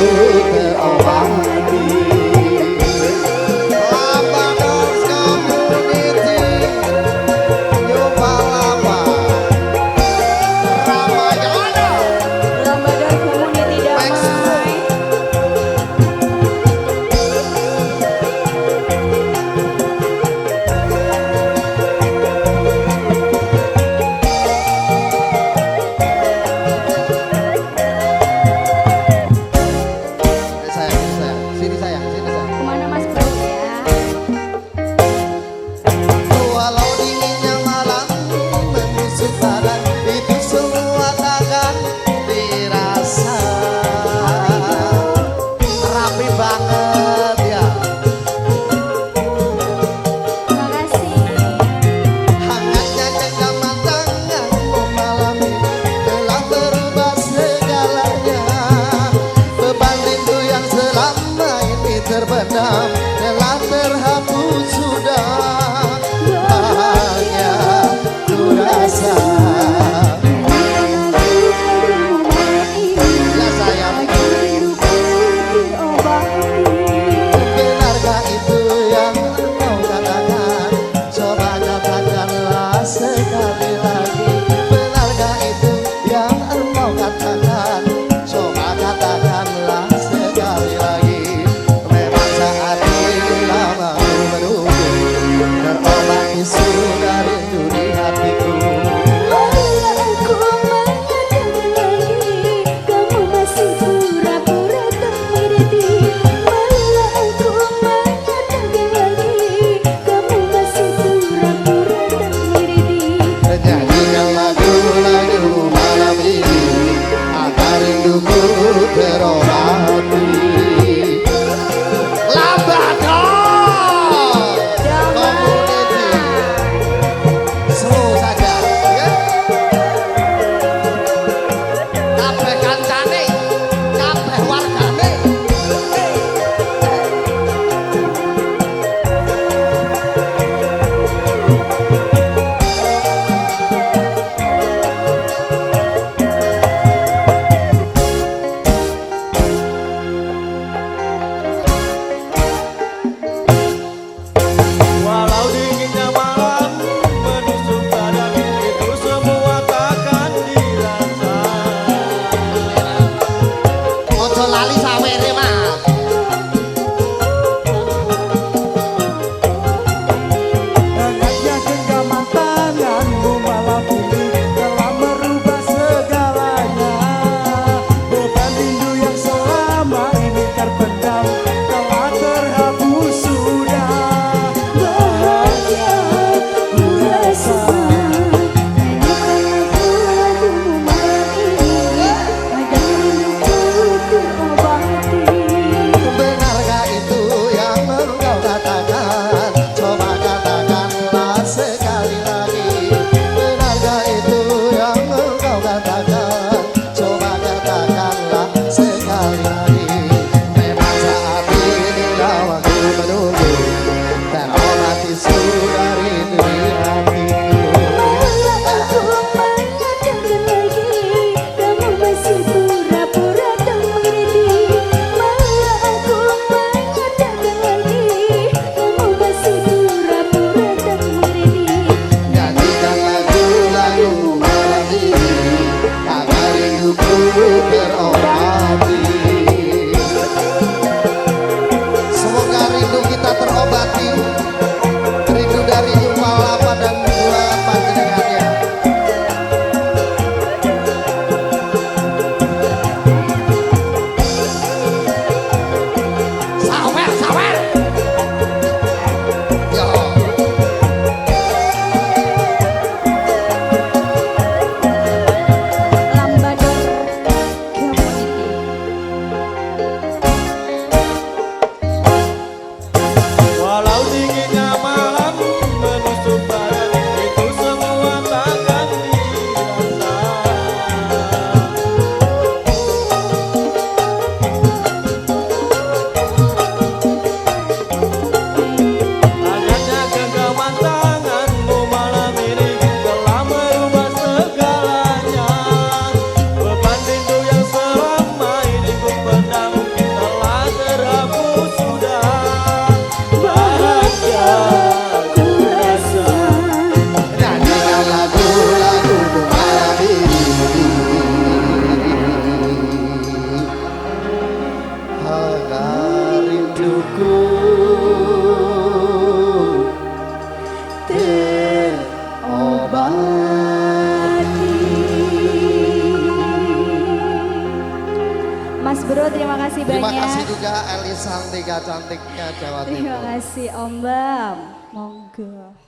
that I banyak. Terima kasih juga Elisa Santika cantiknya Jawa Timur. Terima kasih Om Bam. Monggo.